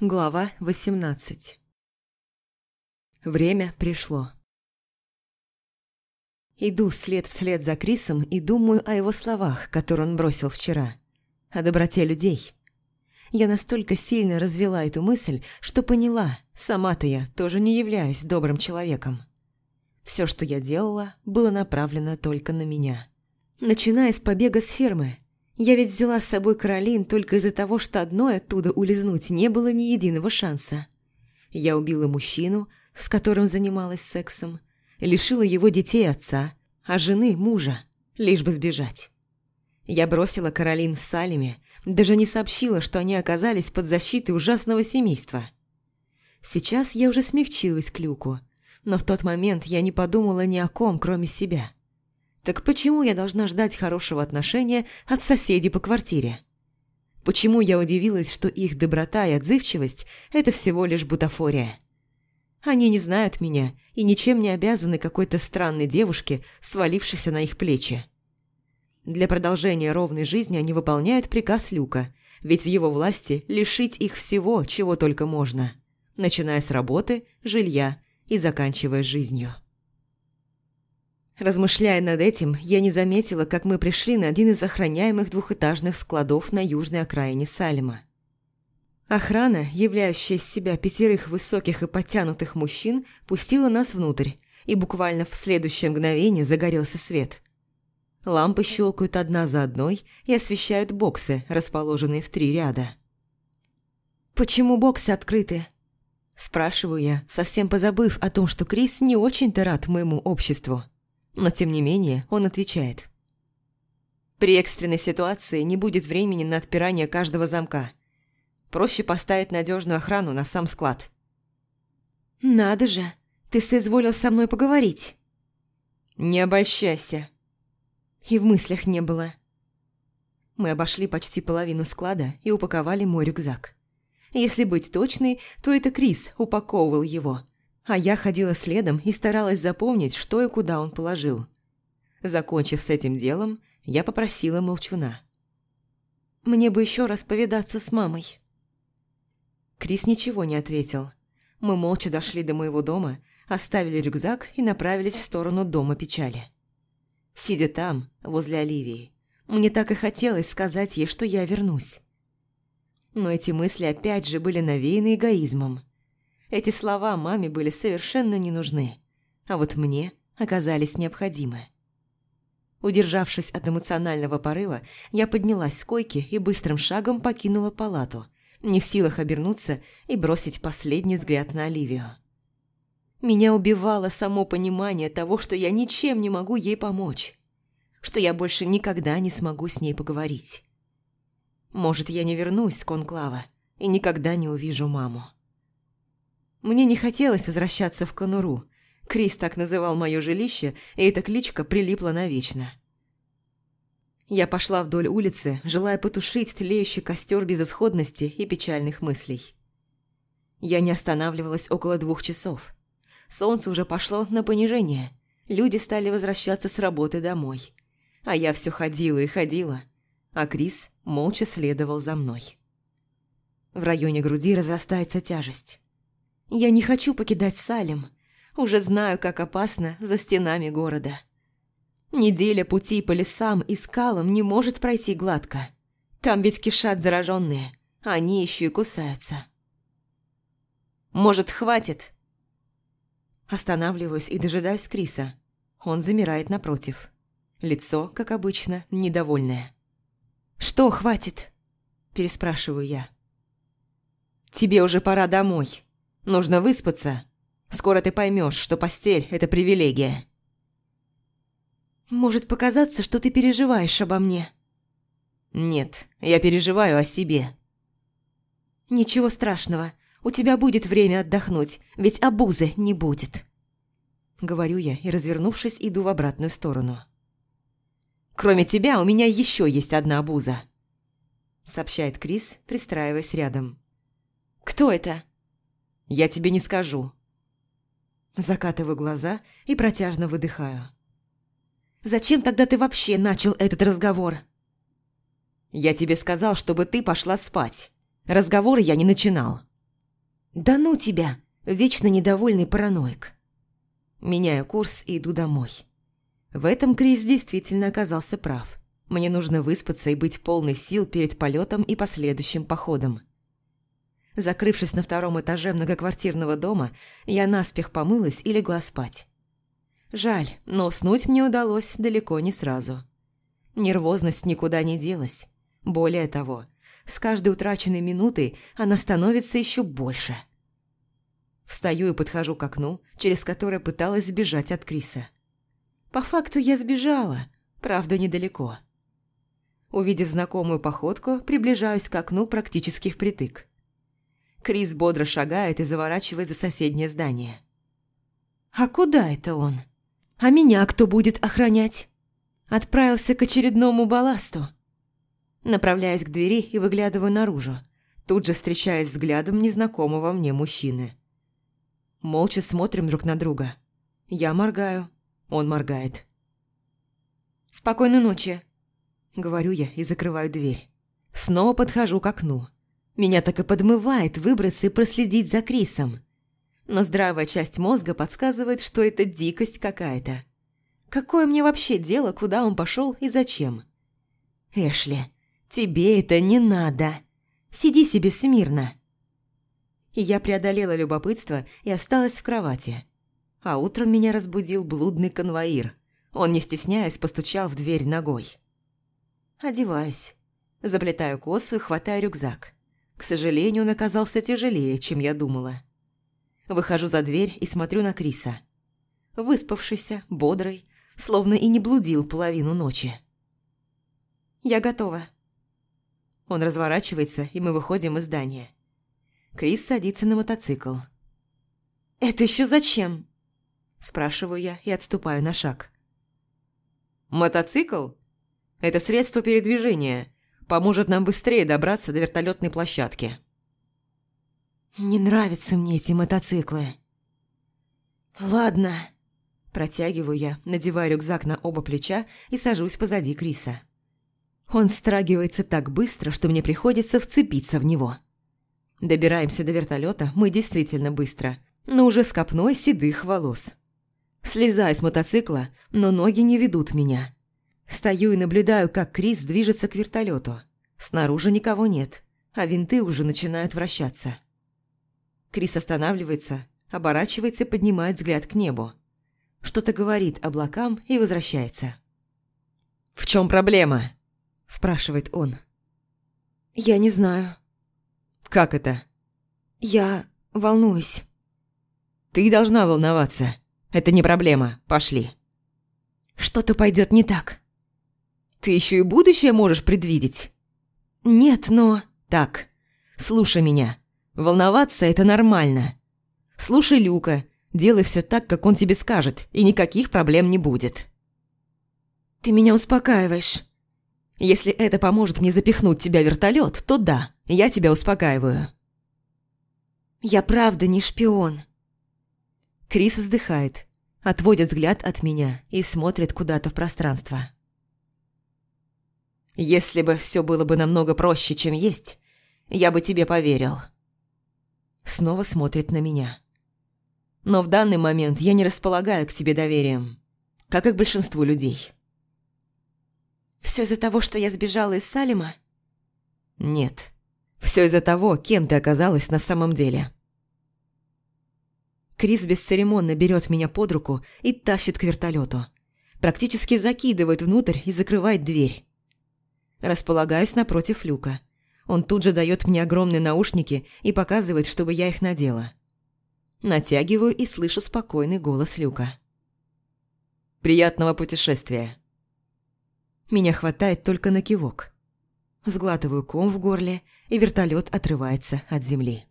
Глава 18 Время пришло. Иду след вслед за Крисом и думаю о его словах, которые он бросил вчера. О доброте людей. Я настолько сильно развела эту мысль, что поняла, сама-то я тоже не являюсь добрым человеком. Все, что я делала, было направлено только на меня. Начиная с побега с фермы – я ведь взяла с собой Каролин только из-за того, что одной оттуда улизнуть не было ни единого шанса. Я убила мужчину, с которым занималась сексом, лишила его детей отца, а жены мужа, лишь бы сбежать. Я бросила Каролин в Салеме, даже не сообщила, что они оказались под защитой ужасного семейства. Сейчас я уже смягчилась к Люку, но в тот момент я не подумала ни о ком, кроме себя. Так почему я должна ждать хорошего отношения от соседей по квартире? Почему я удивилась, что их доброта и отзывчивость – это всего лишь бутафория? Они не знают меня и ничем не обязаны какой-то странной девушке, свалившейся на их плечи. Для продолжения ровной жизни они выполняют приказ Люка, ведь в его власти лишить их всего, чего только можно, начиная с работы, жилья и заканчивая жизнью. Размышляя над этим, я не заметила, как мы пришли на один из охраняемых двухэтажных складов на южной окраине Салема. Охрана, являющая из себя пятерых высоких и подтянутых мужчин, пустила нас внутрь, и буквально в следующее мгновение загорелся свет. Лампы щелкают одна за одной и освещают боксы, расположенные в три ряда. «Почему боксы открыты?» Спрашиваю я, совсем позабыв о том, что Крис не очень-то рад моему обществу. Но тем не менее он отвечает. При экстренной ситуации не будет времени на отпирание каждого замка. Проще поставить надежную охрану на сам склад. «Надо же, ты соизволил со мной поговорить». «Не обольщайся». И в мыслях не было. Мы обошли почти половину склада и упаковали мой рюкзак. Если быть точной, то это Крис упаковывал его – а я ходила следом и старалась запомнить, что и куда он положил. Закончив с этим делом, я попросила молчуна. «Мне бы еще раз повидаться с мамой». Крис ничего не ответил. Мы молча дошли до моего дома, оставили рюкзак и направились в сторону дома печали. Сидя там, возле Оливии, мне так и хотелось сказать ей, что я вернусь. Но эти мысли опять же были навеяны эгоизмом. Эти слова маме были совершенно не нужны, а вот мне оказались необходимы. Удержавшись от эмоционального порыва, я поднялась с койки и быстрым шагом покинула палату, не в силах обернуться и бросить последний взгляд на Оливию. Меня убивало само понимание того, что я ничем не могу ей помочь, что я больше никогда не смогу с ней поговорить. Может, я не вернусь с конклава и никогда не увижу маму. Мне не хотелось возвращаться в конуру. Крис так называл мое жилище, и эта кличка прилипла навечно. Я пошла вдоль улицы, желая потушить тлеющий костер безысходности и печальных мыслей. Я не останавливалась около двух часов. Солнце уже пошло на понижение. Люди стали возвращаться с работы домой. А я все ходила и ходила, а Крис молча следовал за мной. В районе груди разрастается тяжесть. Я не хочу покидать Салем. Уже знаю, как опасно за стенами города. Неделя пути по лесам и скалам не может пройти гладко. Там ведь кишат зараженные, они еще и кусаются. Может, хватит? Останавливаюсь и дожидаюсь Криса. Он замирает напротив. Лицо, как обычно, недовольное. «Что хватит?» – переспрашиваю я. «Тебе уже пора домой», Нужно выспаться. Скоро ты поймешь, что постель – это привилегия. Может показаться, что ты переживаешь обо мне. Нет, я переживаю о себе. Ничего страшного. У тебя будет время отдохнуть, ведь обузы не будет. Говорю я и, развернувшись, иду в обратную сторону. Кроме тебя, у меня еще есть одна обуза. Сообщает Крис, пристраиваясь рядом. Кто это? Я тебе не скажу. Закатываю глаза и протяжно выдыхаю. Зачем тогда ты вообще начал этот разговор? Я тебе сказал, чтобы ты пошла спать. Разговоры я не начинал. «Да ну тебя, вечно недовольный параноик!» Меняю курс и иду домой. В этом Крис действительно оказался прав. Мне нужно выспаться и быть полной сил перед полетом и последующим походом. Закрывшись на втором этаже многоквартирного дома, я наспех помылась и легла спать. Жаль, но уснуть мне удалось далеко не сразу. Нервозность никуда не делась. Более того, с каждой утраченной минутой она становится еще больше. Встаю и подхожу к окну, через которое пыталась сбежать от Криса. По факту я сбежала, правда, недалеко. Увидев знакомую походку, приближаюсь к окну практически впритык. Крис бодро шагает и заворачивает за соседнее здание. «А куда это он? А меня кто будет охранять?» Отправился к очередному балласту. Направляюсь к двери и выглядываю наружу, тут же встречаясь взглядом незнакомого мне мужчины. Молча смотрим друг на друга. Я моргаю, он моргает. «Спокойной ночи», — говорю я и закрываю дверь. Снова подхожу к окну. Меня так и подмывает выбраться и проследить за Крисом. Но здравая часть мозга подсказывает, что это дикость какая-то. Какое мне вообще дело, куда он пошел и зачем? Эшли, «Тебе это не надо. Сиди себе смирно». И я преодолела любопытство и осталась в кровати. А утром меня разбудил блудный конвоир. Он, не стесняясь, постучал в дверь ногой. Одеваюсь. Заплетаю косу и хватаю рюкзак. К сожалению, он оказался тяжелее, чем я думала. Выхожу за дверь и смотрю на Криса. Выспавшийся, бодрый, словно и не блудил половину ночи. «Я готова», он разворачивается, и мы выходим из здания. Крис садится на мотоцикл. «Это еще зачем?» Спрашиваю я и отступаю на шаг. «Мотоцикл? Это средство передвижения. Поможет нам быстрее добраться до вертолетной площадки». «Не нравятся мне эти мотоциклы». «Ладно». Протягиваю я, надеваю рюкзак на оба плеча и сажусь позади Криса. Он страгивается так быстро, что мне приходится вцепиться в него. Добираемся до вертолета мы действительно быстро, но уже с копной седых волос. Слезаю с мотоцикла, но ноги не ведут меня. Стою и наблюдаю, как Крис движется к вертолету. Снаружи никого нет, а винты уже начинают вращаться. Крис останавливается, оборачивается и поднимает взгляд к небу. Что-то говорит облакам и возвращается. «В чем проблема?» – спрашивает он. «Я не знаю». «Как это?» «Я волнуюсь». «Ты должна волноваться. Это не проблема. Пошли». «Что-то пойдет не так». «Ты еще и будущее можешь предвидеть?» «Нет, но...» «Так, слушай меня. Волноваться – это нормально. Слушай Люка, делай все так, как он тебе скажет, и никаких проблем не будет». «Ты меня успокаиваешь». Если это поможет мне запихнуть тебя в вертолет, то да, я тебя успокаиваю». «Я правда не шпион». Крис вздыхает, отводит взгляд от меня и смотрит куда-то в пространство. «Если бы все было бы намного проще, чем есть, я бы тебе поверил». Снова смотрит на меня. «Но в данный момент я не располагаю к тебе доверием, как и к большинству людей». Все из-за того, что я сбежала из Салима? Нет. Все из-за того, кем ты оказалась на самом деле. Крис бесцеремонно берет меня под руку и тащит к вертолету. Практически закидывает внутрь и закрывает дверь. Располагаюсь напротив люка. Он тут же дает мне огромные наушники и показывает, чтобы я их надела. Натягиваю и слышу спокойный голос люка. «Приятного путешествия!» Меня хватает только на кивок. Сглатываю ком в горле, и вертолет отрывается от земли.